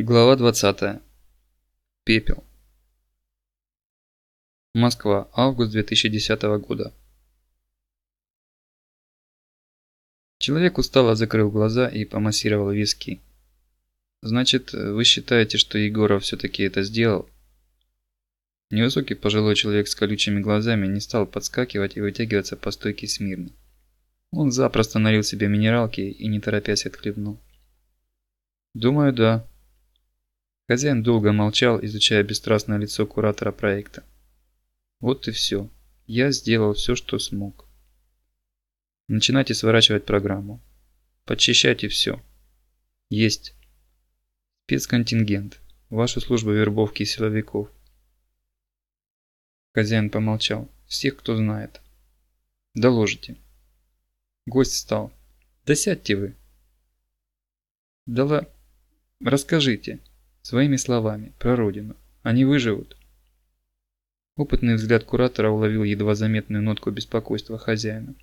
Глава 20. Пепел. Москва, август 2010 года. Человек устало закрыл глаза и помассировал виски. «Значит, вы считаете, что Егоров все-таки это сделал?» Невысокий пожилой человек с колючими глазами не стал подскакивать и вытягиваться по стойке смирно. Он запросто налил себе минералки и не торопясь отхлебнул. «Думаю, да», Хозяин долго молчал, изучая бесстрастное лицо куратора проекта. Вот и все. Я сделал все, что смог. Начинайте сворачивать программу. Подчищайте все. Есть. Спецконтингент. Вашу службу вербовки силовиков. Хозяин помолчал. Всех, кто знает. Доложите. Гость встал. Да сядьте вы. Дала... Расскажите. Своими словами, про родину. Они выживут. Опытный взгляд куратора уловил едва заметную нотку беспокойства хозяина.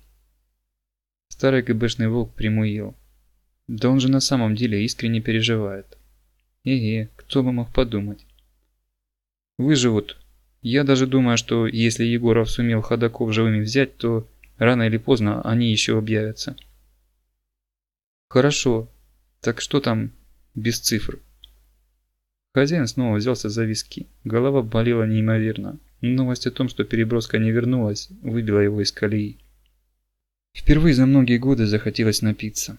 Старый ГБшный волк примуил. Да он же на самом деле искренне переживает. Эге, кто бы мог подумать. Выживут. Я даже думаю, что если Егоров сумел ходаков живыми взять, то рано или поздно они еще объявятся. Хорошо. Так что там без цифр? Хозяин снова взялся за виски. Голова болела неимоверно. Новость о том, что переброска не вернулась, выбила его из колеи. Впервые за многие годы захотелось напиться.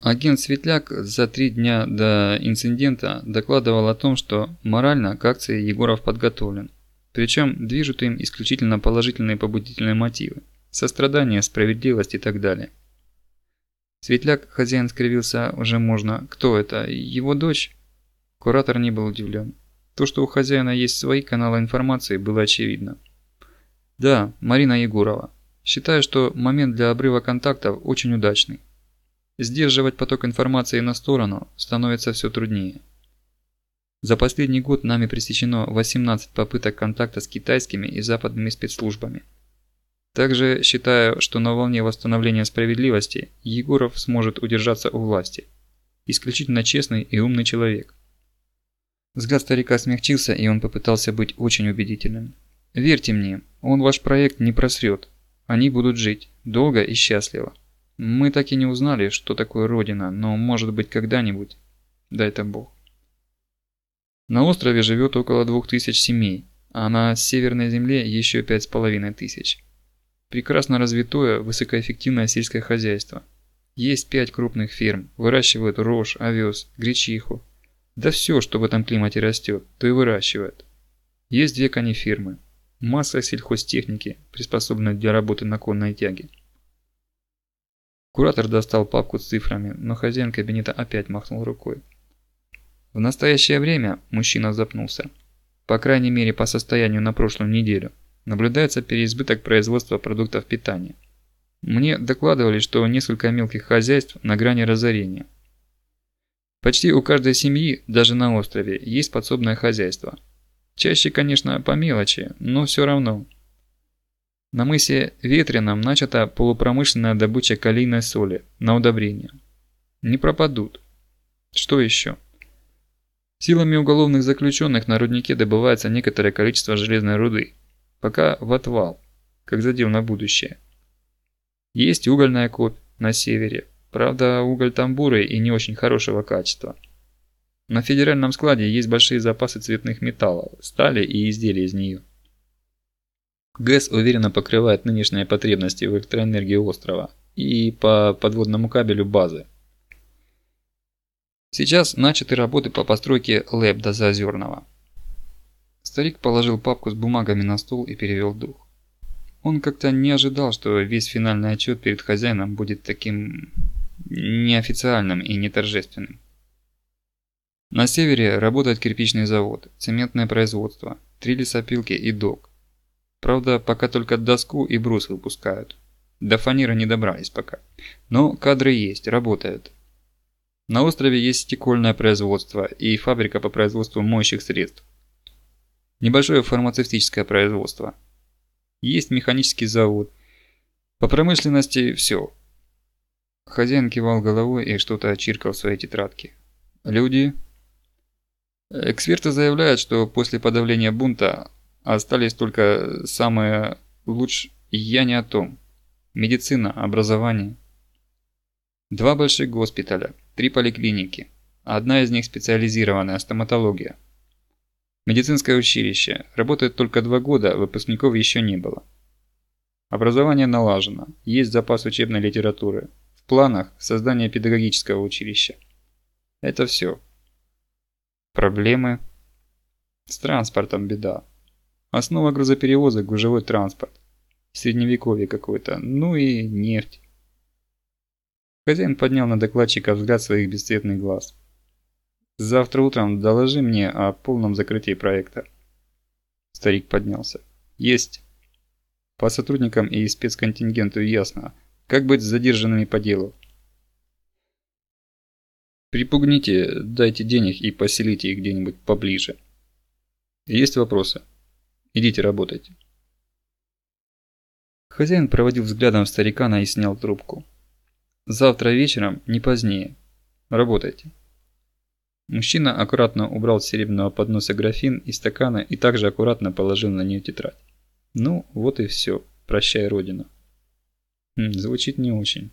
Агент Светляк за три дня до инцидента докладывал о том, что морально к акции Егоров подготовлен. Причем движут им исключительно положительные побудительные мотивы. Сострадание, справедливость и так далее. Светляк, хозяин скривился уже можно. Кто это? Его дочь? Куратор не был удивлен. То, что у хозяина есть свои каналы информации, было очевидно. Да, Марина Егорова. Считаю, что момент для обрыва контактов очень удачный. Сдерживать поток информации на сторону становится все труднее. За последний год нами пресечено 18 попыток контакта с китайскими и западными спецслужбами. Также считаю, что на волне восстановления справедливости Егоров сможет удержаться у власти. Исключительно честный и умный человек. Взгляд старика смягчился, и он попытался быть очень убедительным. «Верьте мне, он ваш проект не просрет. Они будут жить, долго и счастливо. Мы так и не узнали, что такое Родина, но может быть когда-нибудь. Дай-то Бог». На острове живет около двух тысяч семей, а на Северной Земле еще пять с половиной тысяч. Прекрасно развитое, высокоэффективное сельское хозяйство. Есть пять крупных ферм, выращивают рожь, овес, гречиху, да все, что в этом климате растет, то и выращивают. Есть две конифирмы. Масса сельхозтехники, приспособленной для работы на конной тяге. Куратор достал папку с цифрами, но хозяин кабинета опять махнул рукой. В настоящее время мужчина запнулся. По крайней мере по состоянию на прошлую неделю наблюдается переизбыток производства продуктов питания. Мне докладывали, что несколько мелких хозяйств на грани разорения. Почти у каждой семьи, даже на острове, есть подсобное хозяйство. Чаще, конечно, по мелочи, но все равно. На мысе Ветреном начата полупромышленная добыча калийной соли на удобрение. Не пропадут. Что еще? Силами уголовных заключенных на руднике добывается некоторое количество железной руды. Пока в отвал, как задел на будущее. Есть угольная копь на севере, Правда, уголь там бурый и не очень хорошего качества. На федеральном складе есть большие запасы цветных металлов, стали и изделий из нее. ГЭС уверенно покрывает нынешние потребности в электроэнергии острова и по подводному кабелю базы. Сейчас начаты работы по постройке ЛЭП до Заозерного. Старик положил папку с бумагами на стол и перевел дух. Он как-то не ожидал, что весь финальный отчет перед хозяином будет таким неофициальным и не торжественным. На севере работает кирпичный завод, цементное производство, три лесопилки и док. Правда, пока только доску и брус выпускают. До фанеры не добрались пока. Но кадры есть, работают. На острове есть стекольное производство и фабрика по производству моющих средств. Небольшое фармацевтическое производство. Есть механический завод. По промышленности все. Хозяин кивал головой и что-то очиркал в своей тетрадке. Люди. Эксперты заявляют, что после подавления бунта остались только самые лучшие... Я не о том. Медицина, образование. Два больших госпиталя, три поликлиники. Одна из них специализированная, стоматология. Медицинское училище. Работает только два года, выпускников еще не было. Образование налажено, есть запас учебной литературы. В планах создание педагогического училища. Это все. Проблемы? С транспортом беда. Основа грузоперевозок – гужевой транспорт. Средневековье какое-то. Ну и нефть. Хозяин поднял на докладчика взгляд своих бесцветных глаз. «Завтра утром доложи мне о полном закрытии проекта». Старик поднялся. «Есть. По сотрудникам и спецконтингенту ясно. Как быть с задержанными по делу?» Припугните, дайте денег и поселите их где-нибудь поближе. Есть вопросы? Идите работайте. Хозяин проводил взглядом старикана и снял трубку. Завтра вечером, не позднее. Работайте. Мужчина аккуратно убрал с серебряного подноса графин и стаканы и также аккуратно положил на нее тетрадь. Ну, вот и все. Прощай, Родина. Хм, звучит не очень.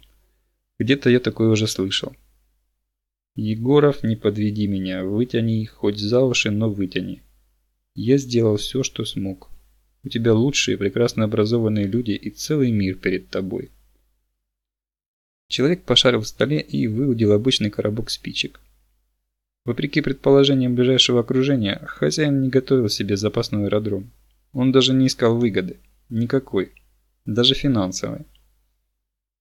Где-то я такое уже слышал. Егоров, не подведи меня, вытяни хоть за уши, но вытяни. Я сделал все, что смог. У тебя лучшие, прекрасно образованные люди и целый мир перед тобой. Человек пошарил в столе и выудил обычный коробок спичек. Вопреки предположениям ближайшего окружения, хозяин не готовил себе запасной аэродром. Он даже не искал выгоды. Никакой. Даже финансовой.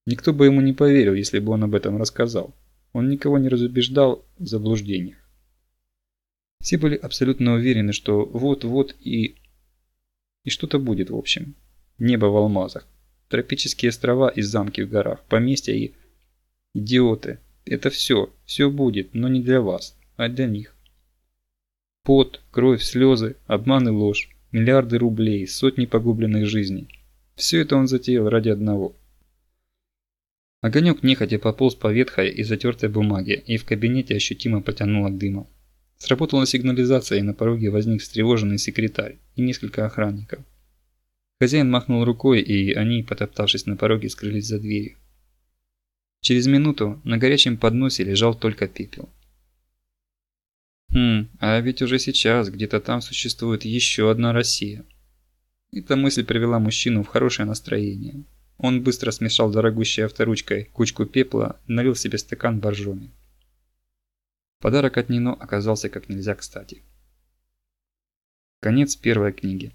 Никто бы ему не поверил, если бы он об этом рассказал. Он никого не разубеждал в заблуждениях. Все были абсолютно уверены, что вот-вот и... И что-то будет в общем. Небо в алмазах, тропические острова и замки в горах, поместья и... Идиоты. Это все, все будет, но не для вас, а для них. Пот, кровь, слезы, обман и ложь, миллиарды рублей, сотни погубленных жизней. Все это он затеял ради одного – Огонек нехотя пополз по ветхой и затертой бумаге, и в кабинете ощутимо потянуло дымом. Сработала сигнализация, и на пороге возник встревоженный секретарь и несколько охранников. Хозяин махнул рукой, и они, потоптавшись на пороге, скрылись за дверью. Через минуту на горячем подносе лежал только пепел. Хм, а ведь уже сейчас где-то там существует еще одна Россия. Эта мысль привела мужчину в хорошее настроение. Он быстро смешал дорогущей авторучкой кучку пепла, налил себе стакан боржоми. Подарок от Нино оказался как нельзя кстати. Конец первой книги.